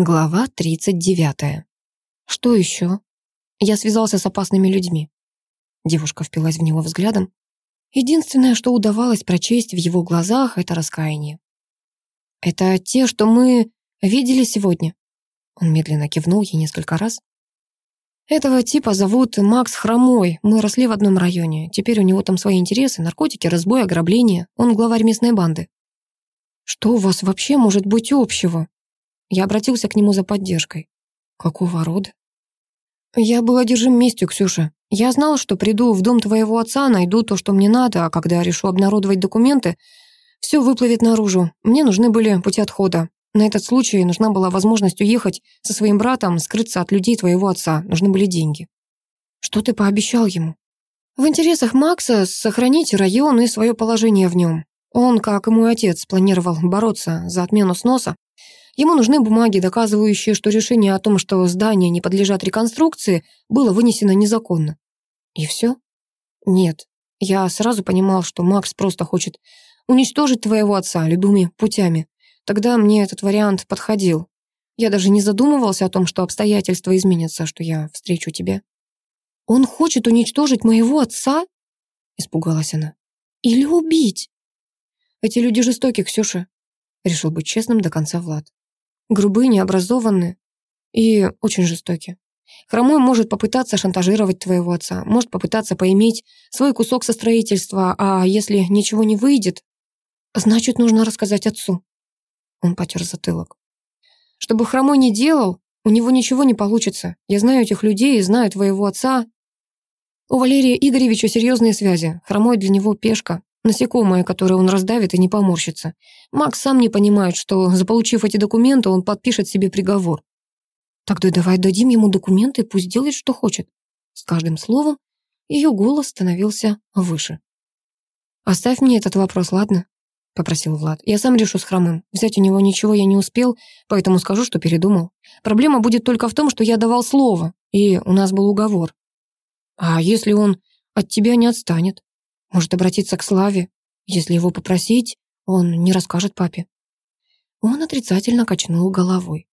Глава 39. Что еще? Я связался с опасными людьми. Девушка впилась в него взглядом. Единственное, что удавалось прочесть в его глазах, это раскаяние. «Это те, что мы видели сегодня?» Он медленно кивнул ей несколько раз. «Этого типа зовут Макс Хромой. Мы росли в одном районе. Теперь у него там свои интересы, наркотики, разбой, ограбление. Он главарь местной банды». «Что у вас вообще может быть общего?» Я обратился к нему за поддержкой. Какого рода? Я был одержим местью, Ксюша. Я знал, что приду в дом твоего отца, найду то, что мне надо, а когда решу обнародовать документы, все выплывет наружу. Мне нужны были пути отхода. На этот случай нужна была возможность уехать со своим братом, скрыться от людей твоего отца. Нужны были деньги. Что ты пообещал ему? В интересах Макса сохранить район и свое положение в нем. Он, как и мой отец, планировал бороться за отмену сноса, Ему нужны бумаги, доказывающие, что решение о том, что здания не подлежат реконструкции, было вынесено незаконно. И все? Нет. Я сразу понимал, что Макс просто хочет уничтожить твоего отца любыми путями. Тогда мне этот вариант подходил. Я даже не задумывался о том, что обстоятельства изменятся, что я встречу тебя. «Он хочет уничтожить моего отца?» Испугалась она. «Или убить?» «Эти люди жестоки, Ксюша», — решил быть честным до конца Влад грубые, необразованные и очень жестокие. Хромой может попытаться шантажировать твоего отца, может попытаться поиметь свой кусок со строительства, а если ничего не выйдет, значит, нужно рассказать отцу. Он потер затылок. Чтобы Хромой не делал, у него ничего не получится. Я знаю этих людей и знаю твоего отца. У Валерия Игоревича серьезные связи. Хромой для него пешка. Насекомое, которое он раздавит и не поморщится. Макс сам не понимает, что, заполучив эти документы, он подпишет себе приговор. Тогда давай дадим ему документы, пусть делает, что хочет. С каждым словом ее голос становился выше. «Оставь мне этот вопрос, ладно?» — попросил Влад. «Я сам решу с Хромым. Взять у него ничего я не успел, поэтому скажу, что передумал. Проблема будет только в том, что я давал слово, и у нас был уговор. А если он от тебя не отстанет? Может обратиться к Славе. Если его попросить, он не расскажет папе. Он отрицательно качнул головой.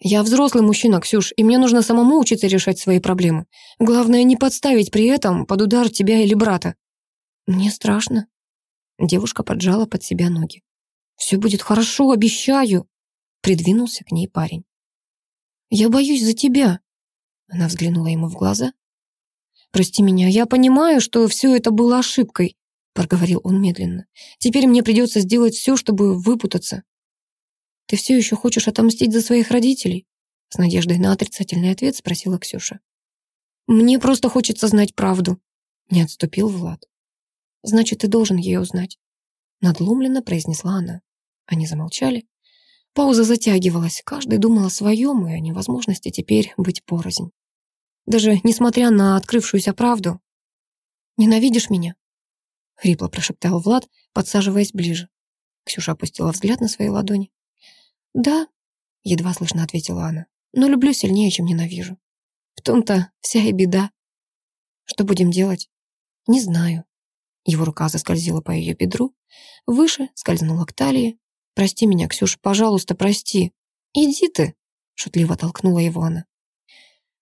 «Я взрослый мужчина, Ксюш, и мне нужно самому учиться решать свои проблемы. Главное, не подставить при этом под удар тебя или брата». «Мне страшно». Девушка поджала под себя ноги. «Все будет хорошо, обещаю», — придвинулся к ней парень. «Я боюсь за тебя». Она взглянула ему в глаза. «Прости меня, я понимаю, что все это было ошибкой», проговорил он медленно. «Теперь мне придется сделать все, чтобы выпутаться». «Ты все еще хочешь отомстить за своих родителей?» С надеждой на отрицательный ответ спросила Ксюша. «Мне просто хочется знать правду», — не отступил Влад. «Значит, ты должен ее узнать», — надломленно произнесла она. Они замолчали. Пауза затягивалась, каждый думал о своем и о невозможности теперь быть порознь. Даже несмотря на открывшуюся правду. «Ненавидишь меня?» — хрипло прошептал Влад, подсаживаясь ближе. Ксюша опустила взгляд на свои ладони. «Да», — едва слышно ответила она, «но люблю сильнее, чем ненавижу. В том-то вся и беда. Что будем делать? Не знаю». Его рука заскользила по ее бедру, выше скользнула к талии. «Прости меня, Ксюша, пожалуйста, прости. Иди ты!» — шутливо толкнула его она.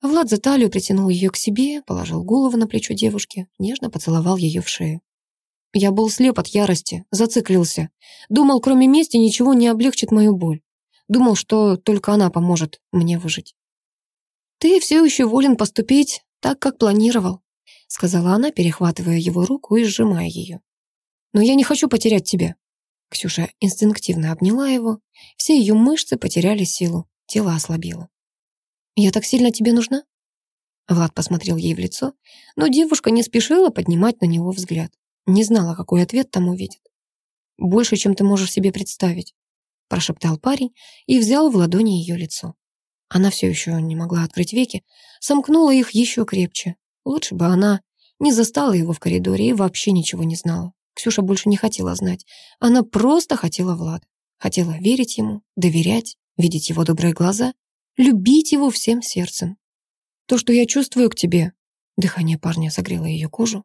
Влад за талию притянул ее к себе, положил голову на плечо девушки, нежно поцеловал ее в шею. Я был слеп от ярости, зациклился. Думал, кроме мести ничего не облегчит мою боль. Думал, что только она поможет мне выжить. «Ты все еще волен поступить так, как планировал», сказала она, перехватывая его руку и сжимая ее. «Но я не хочу потерять тебя». Ксюша инстинктивно обняла его. Все ее мышцы потеряли силу, тело ослабело. «Я так сильно тебе нужна?» Влад посмотрел ей в лицо, но девушка не спешила поднимать на него взгляд. Не знала, какой ответ там увидит. «Больше, чем ты можешь себе представить», прошептал парень и взял в ладони ее лицо. Она все еще не могла открыть веки, сомкнула их еще крепче. Лучше бы она не застала его в коридоре и вообще ничего не знала. Ксюша больше не хотела знать. Она просто хотела Влада. Хотела верить ему, доверять, видеть его добрые глаза любить его всем сердцем. То, что я чувствую к тебе, дыхание парня согрело ее кожу.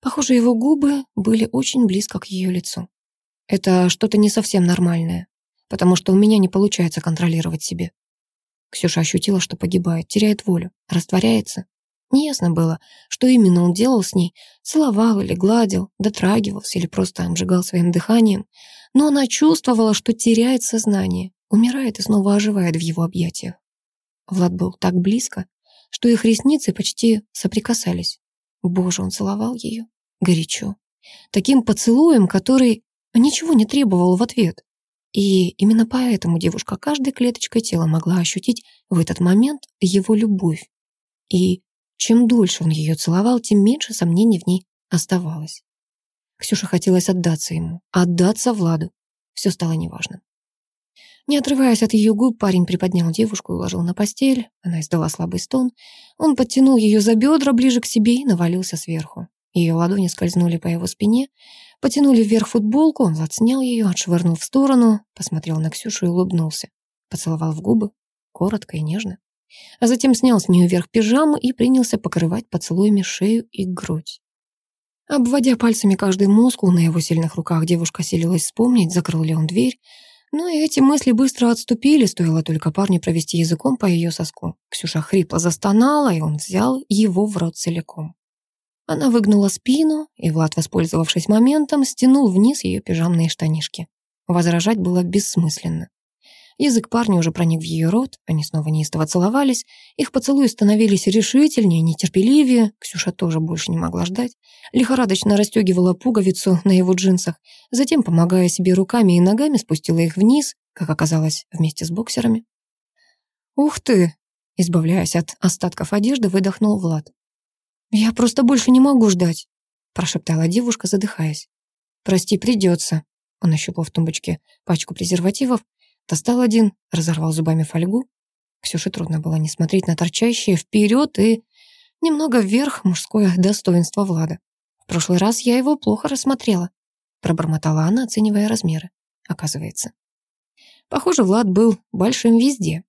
Похоже, его губы были очень близко к ее лицу. Это что-то не совсем нормальное. потому что у меня не получается контролировать себе. Ксюша ощутила, что погибает, теряет волю, растворяется. Неясно было, что именно он делал с ней, целовал или гладил, дотрагивался или просто обжигал своим дыханием, но она чувствовала, что теряет сознание, умирает и снова оживает в его объятиях. Влад был так близко, что их ресницы почти соприкасались. Боже, он целовал ее горячо, таким поцелуем, который ничего не требовал в ответ. И именно поэтому девушка каждой клеточкой тела могла ощутить в этот момент его любовь. И чем дольше он ее целовал, тем меньше сомнений в ней оставалось. Ксюше хотелось отдаться ему, отдаться Владу. Все стало неважным. Не отрываясь от ее губ, парень приподнял девушку и уложил на постель. Она издала слабый стон. Он подтянул ее за бедра ближе к себе и навалился сверху. Ее ладони скользнули по его спине, потянули вверх футболку, он снял ее, отшвырнул в сторону, посмотрел на Ксюшу и улыбнулся. Поцеловал в губы, коротко и нежно. А затем снял с нее вверх пижаму и принялся покрывать поцелуями шею и грудь. Обводя пальцами каждый мускул на его сильных руках, девушка силилась вспомнить, закрыл ли он дверь. Но и эти мысли быстро отступили, стоило только парню провести языком по ее соску. Ксюша хрипло застонала, и он взял его в рот целиком. Она выгнула спину, и Влад, воспользовавшись моментом, стянул вниз ее пижамные штанишки. Возражать было бессмысленно. Язык парня уже проник в ее рот, они снова неистово целовались, их поцелуи становились решительнее, нетерпеливее, Ксюша тоже больше не могла ждать, лихорадочно расстегивала пуговицу на его джинсах, затем, помогая себе руками и ногами, спустила их вниз, как оказалось, вместе с боксерами. «Ух ты!» Избавляясь от остатков одежды, выдохнул Влад. «Я просто больше не могу ждать», — прошептала девушка, задыхаясь. «Прости, придется». Он ощупал в тумбочке пачку презервативов, достал один, разорвал зубами фольгу. Ксюше трудно было не смотреть на торчащее вперед и немного вверх мужское достоинство Влада. В прошлый раз я его плохо рассмотрела, пробормотала она, оценивая размеры. Оказывается. Похоже, Влад был большим везде.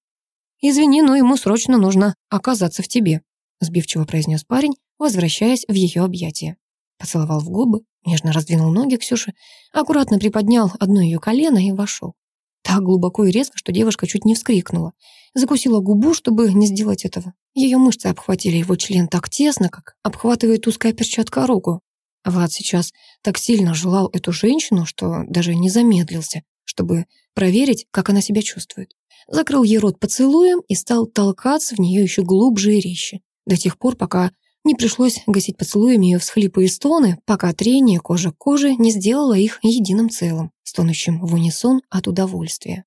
«Извини, но ему срочно нужно оказаться в тебе», сбивчиво произнес парень, возвращаясь в ее объятия. Поцеловал в губы, нежно раздвинул ноги Ксюши, аккуратно приподнял одно ее колено и вошел. Так глубоко и резко, что девушка чуть не вскрикнула. Закусила губу, чтобы не сделать этого. Ее мышцы обхватили его член так тесно, как обхватывает узкая перчатка руку. Влад сейчас так сильно желал эту женщину, что даже не замедлился, чтобы проверить, как она себя чувствует. Закрыл ей рот поцелуем и стал толкаться в нее еще глубже и резче, до тех пор, пока не пришлось гасить поцелуями ее всхлипы и стоны, пока трение кожи к коже не сделало их единым целым, стонущим в унисон от удовольствия.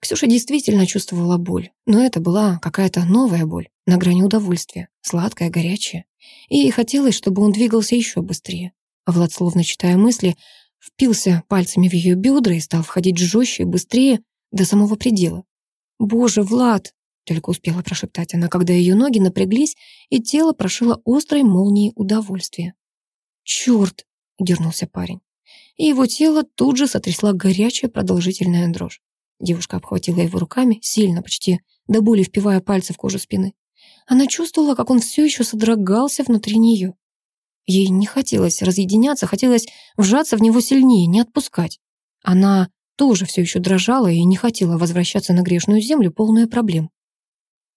Ксюша действительно чувствовала боль, но это была какая-то новая боль, на грани удовольствия, сладкая, горячая. И ей хотелось, чтобы он двигался еще быстрее. А Влад, словно читая мысли, впился пальцами в ее бедра и стал входить жестче и быстрее до самого предела. «Боже, Влад!» Только успела прошептать она, когда ее ноги напряглись, и тело прошило острой молнией удовольствия. «Черт!» — дернулся парень. И его тело тут же сотрясла горячая продолжительная дрожь. Девушка обхватила его руками, сильно, почти до боли впивая пальцы в кожу спины. Она чувствовала, как он все еще содрогался внутри нее. Ей не хотелось разъединяться, хотелось вжаться в него сильнее, не отпускать. Она тоже все еще дрожала и не хотела возвращаться на грешную землю, полная проблем.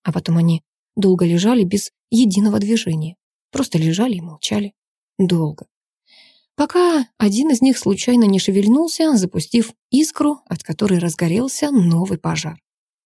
А потом они долго лежали без единого движения. Просто лежали и молчали. Долго. Пока один из них случайно не шевельнулся, запустив искру, от которой разгорелся новый пожар.